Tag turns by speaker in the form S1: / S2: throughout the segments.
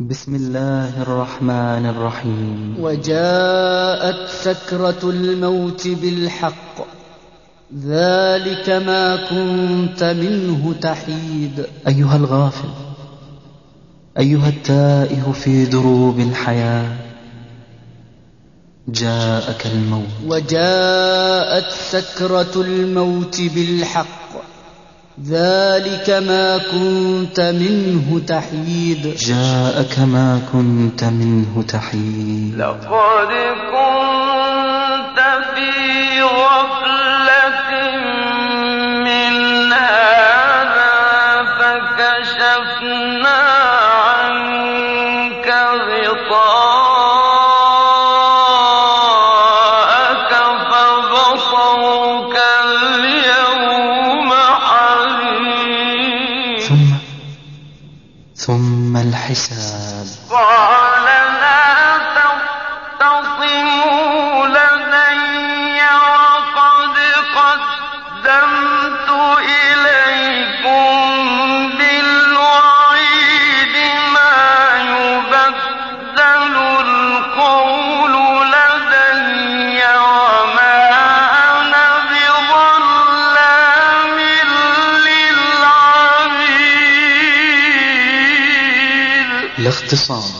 S1: بسم الله الرحمن الرحيم.
S2: وجاءت سكرة الموت بالحق. ذلك ما كنت منه تحيد.
S1: أيها الغافل أيها التائه في دروب الحياة جاءك الموت.
S2: وجاءت سكرة الموت بالحق. ذلك ما كنت منه تحيد.
S1: جاءك ما كنت منه تحيد.
S3: لقد كنت في غفلة
S1: اختصام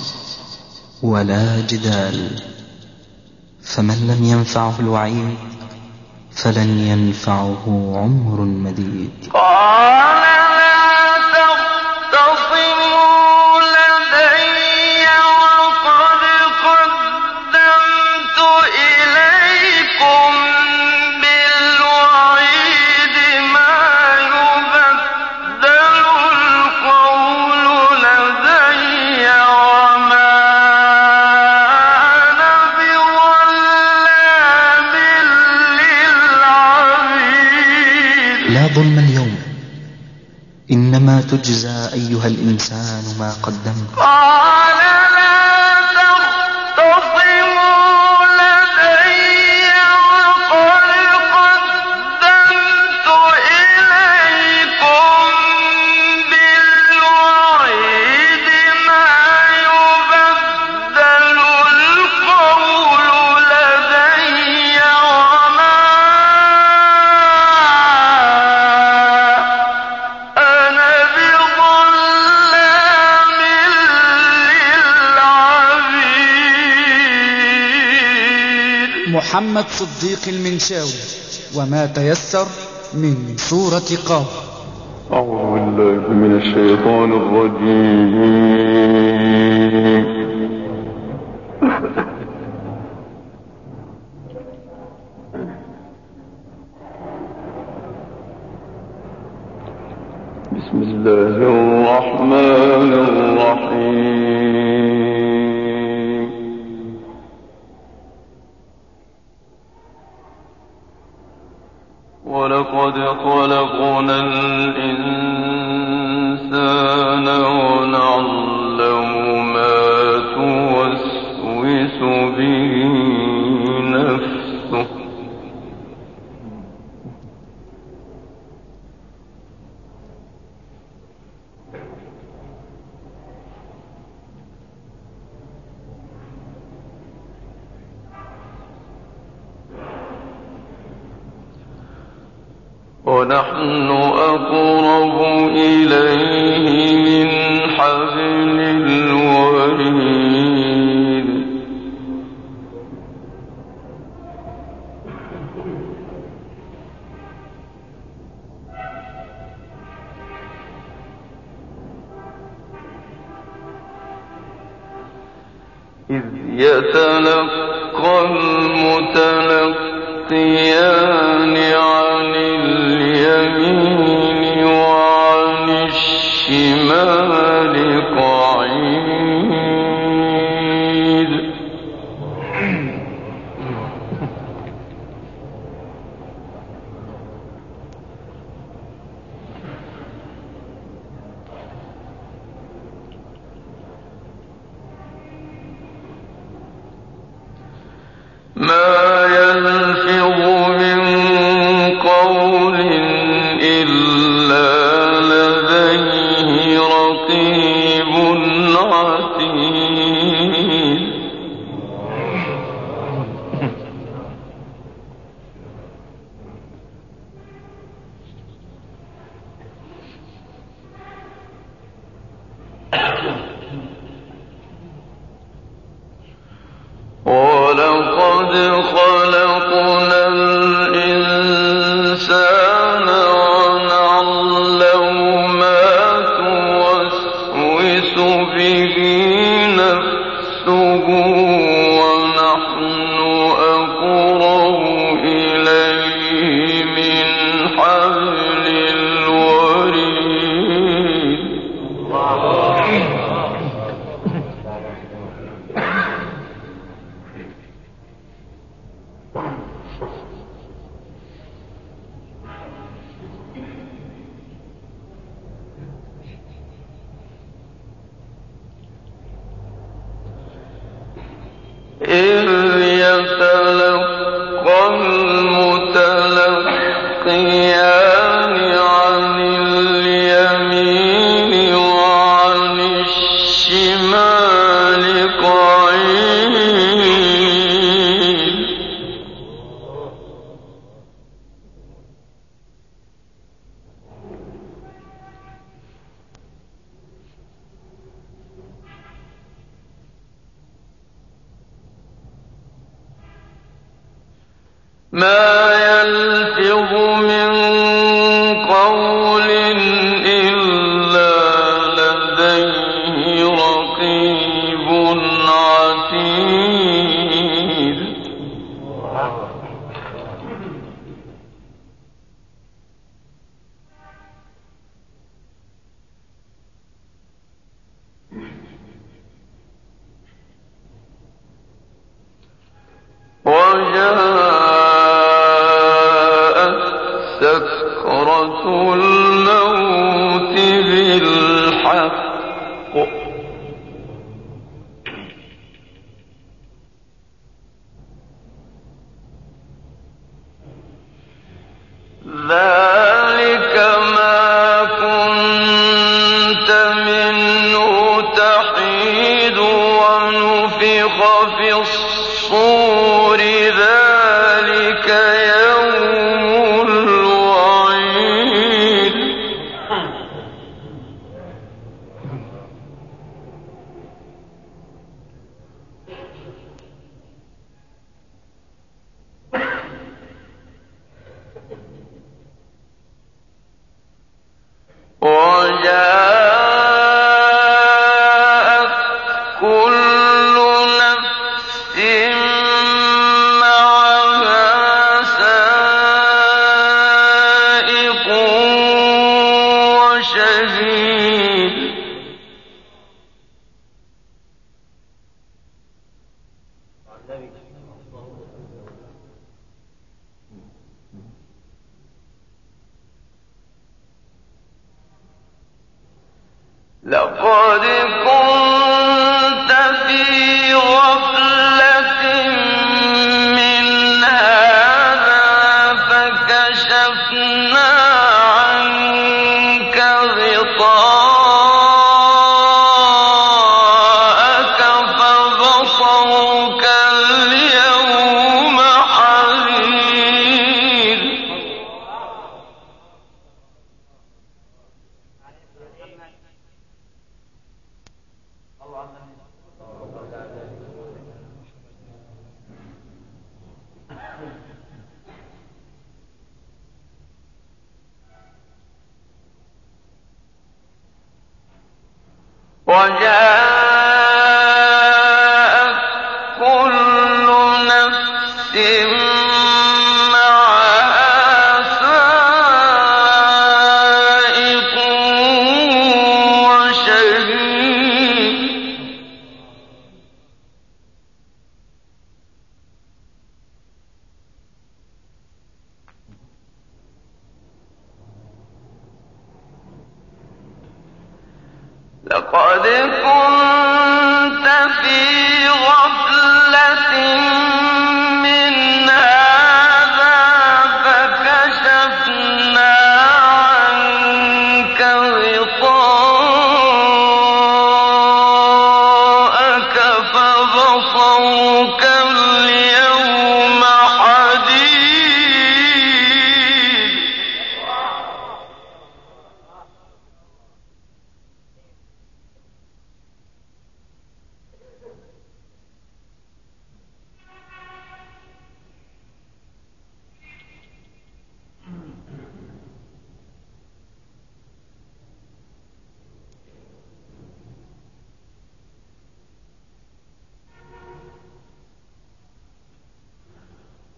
S1: ولا جدال. فمن لم ينفعه الوعيد فلن ينفعه عمر مديد. تجزى أيها الإنسان ما قدمت
S2: محمد صديق المنشاوي وما تيسر من سورة قاف.
S4: أعوذ بالله من الشيطان الرجيم. بسم الله الرحمن الرحيم.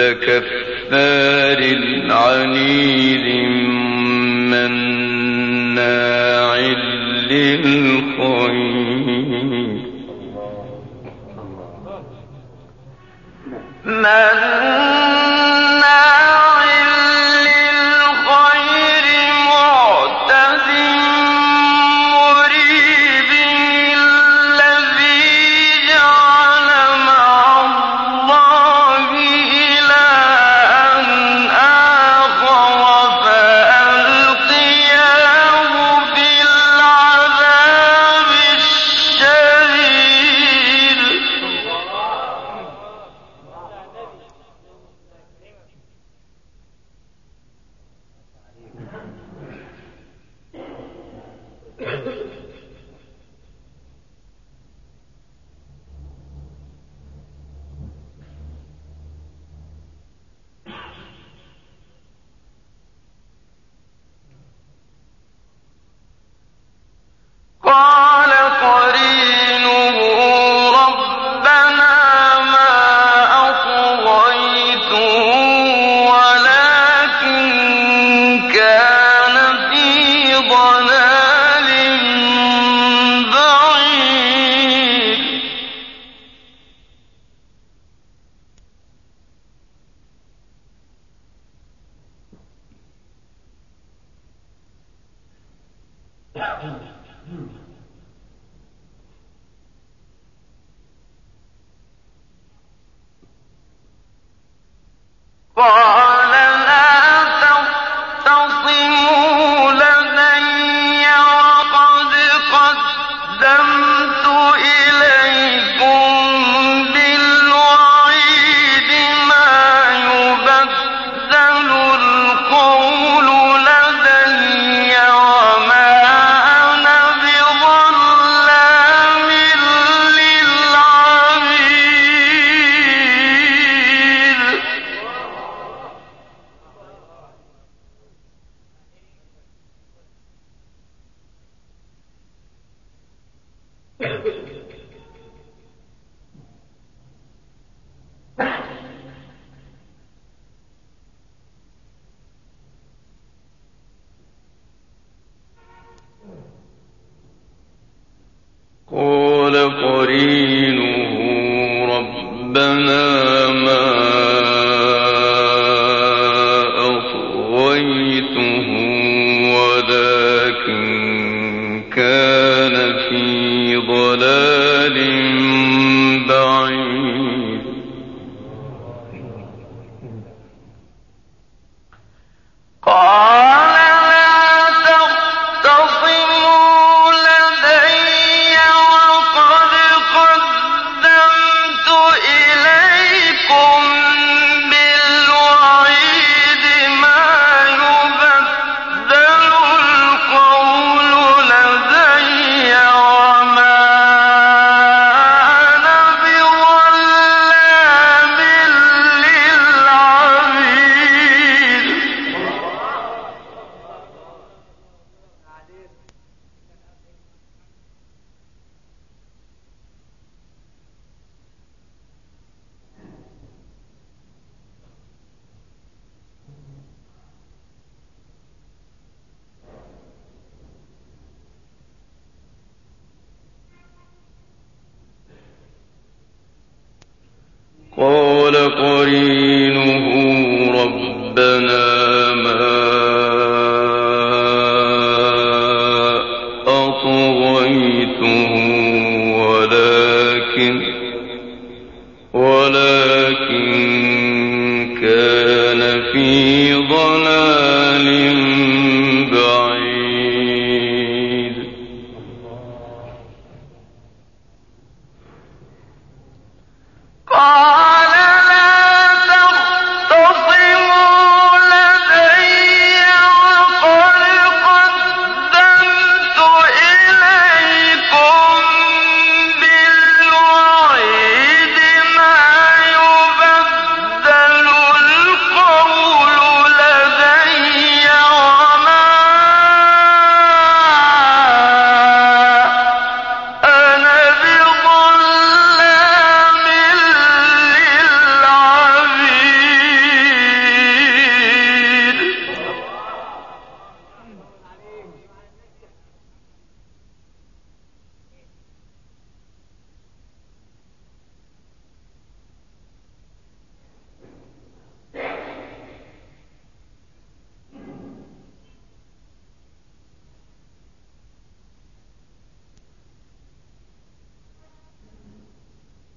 S3: كل
S4: كفار عنيد مناع للخير.
S3: قال ولكن كان قال قريب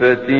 S4: وأزلفت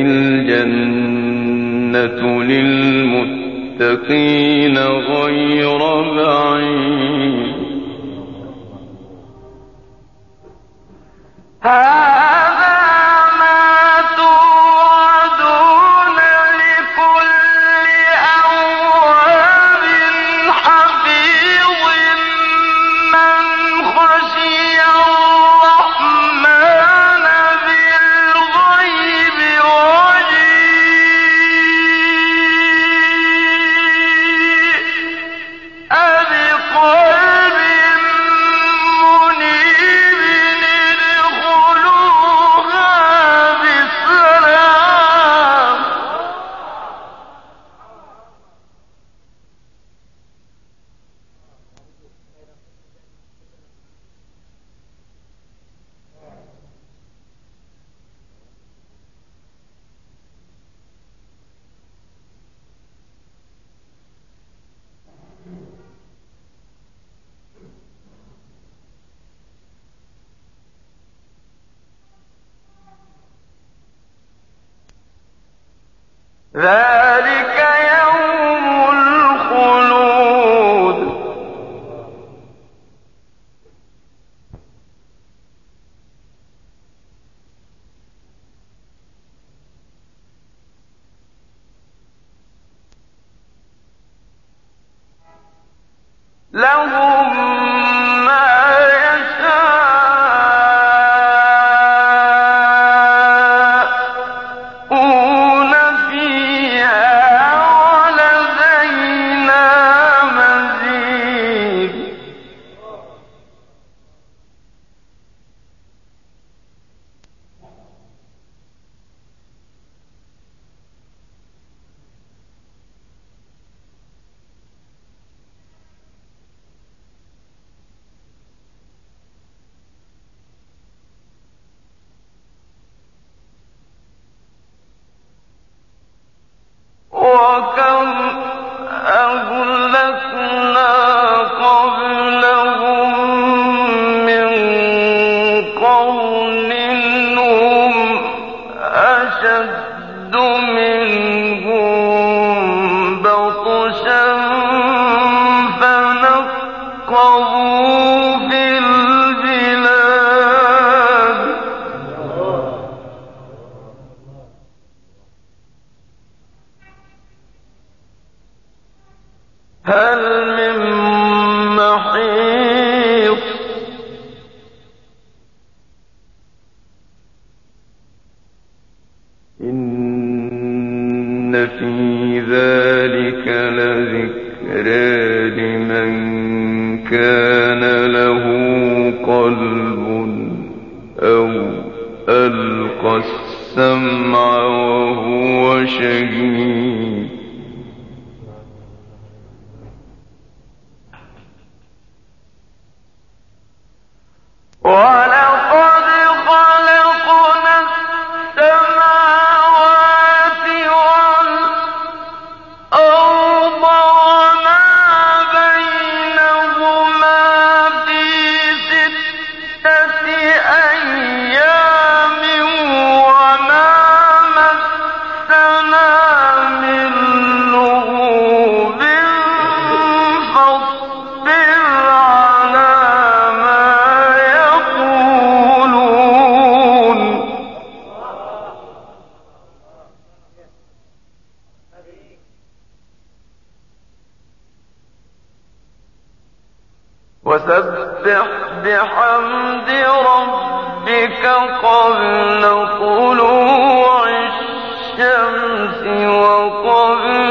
S3: ذلك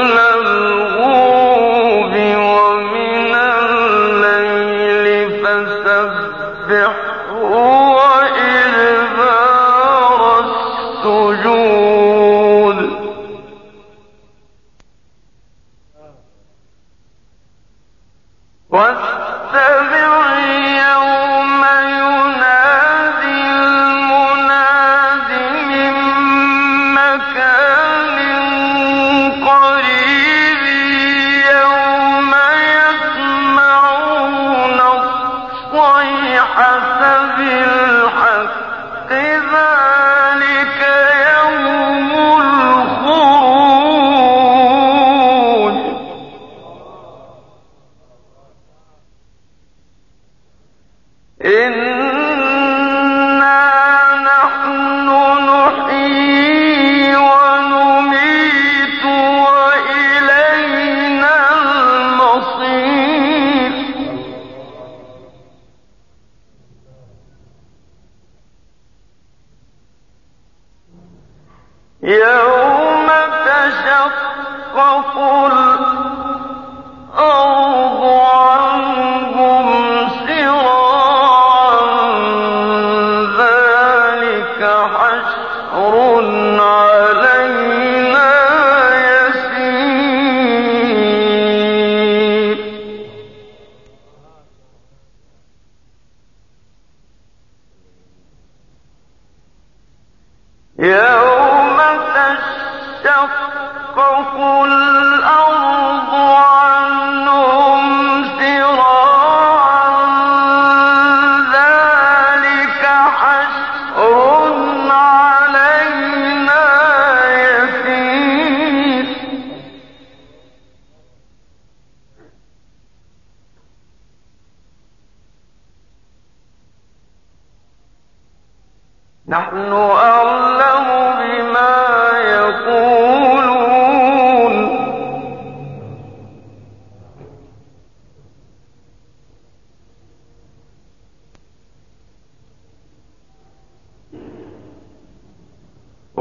S3: لم يوم تشقق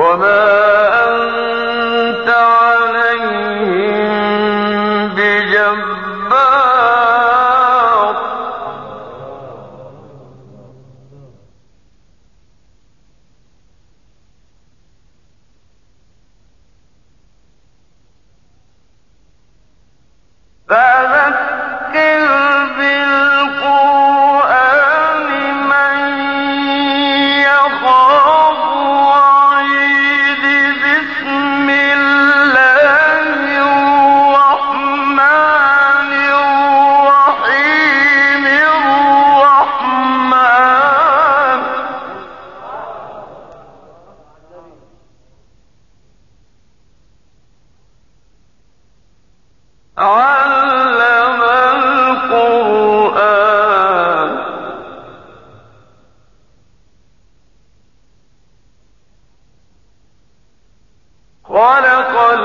S3: وما خلق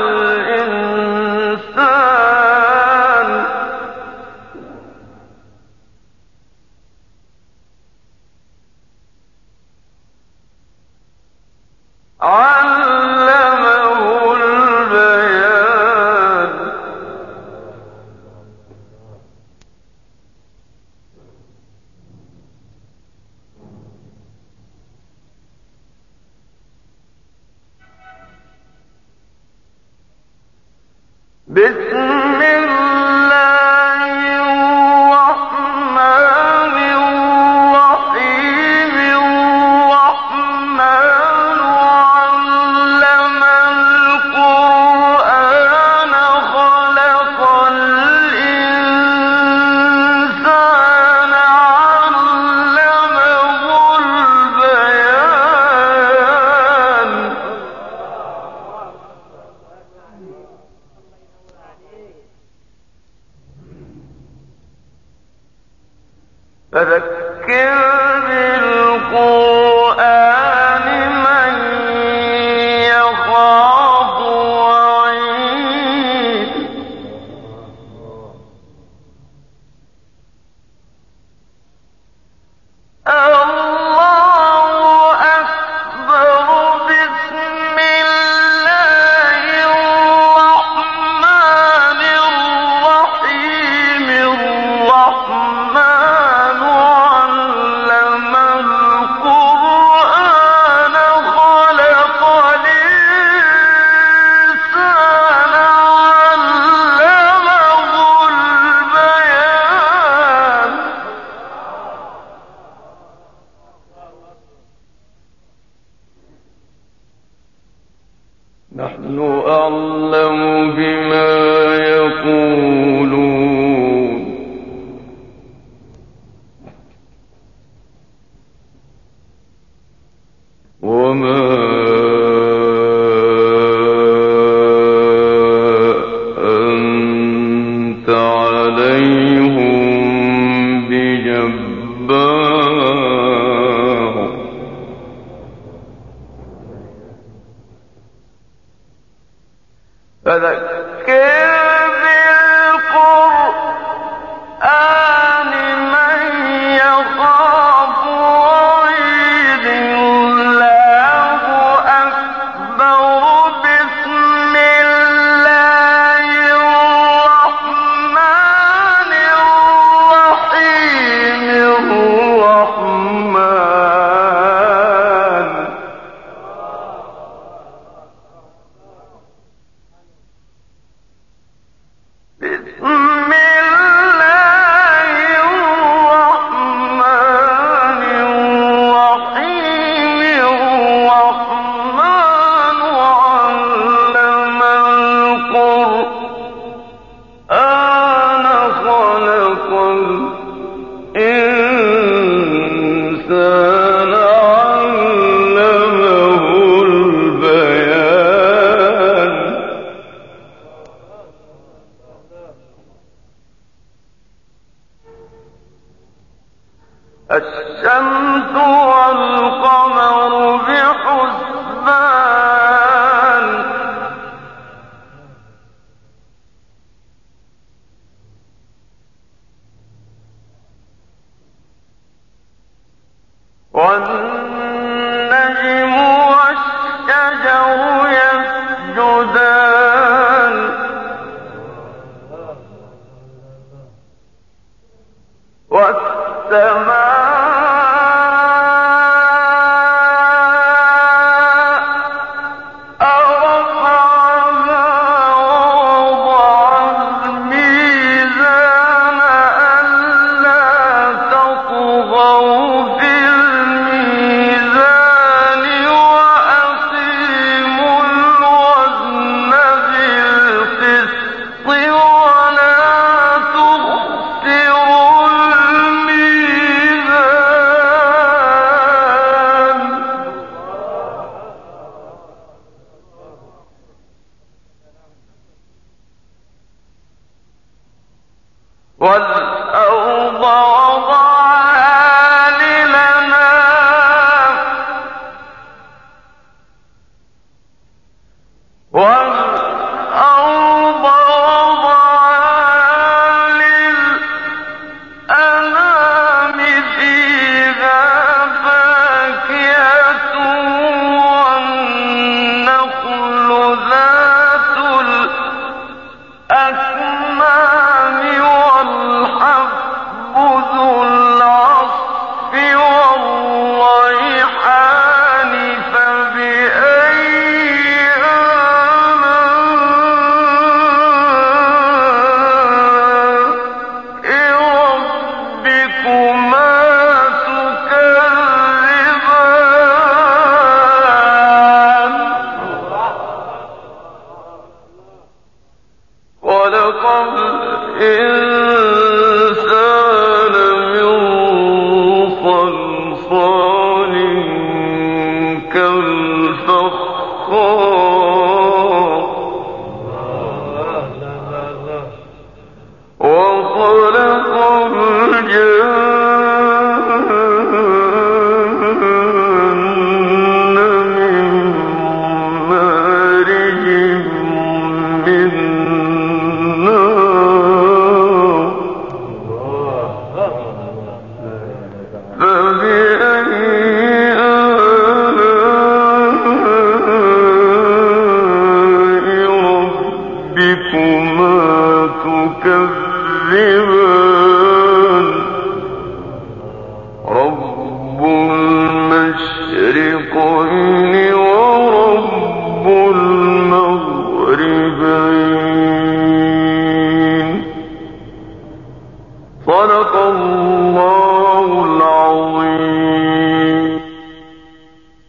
S3: فذكر خلق الإنسان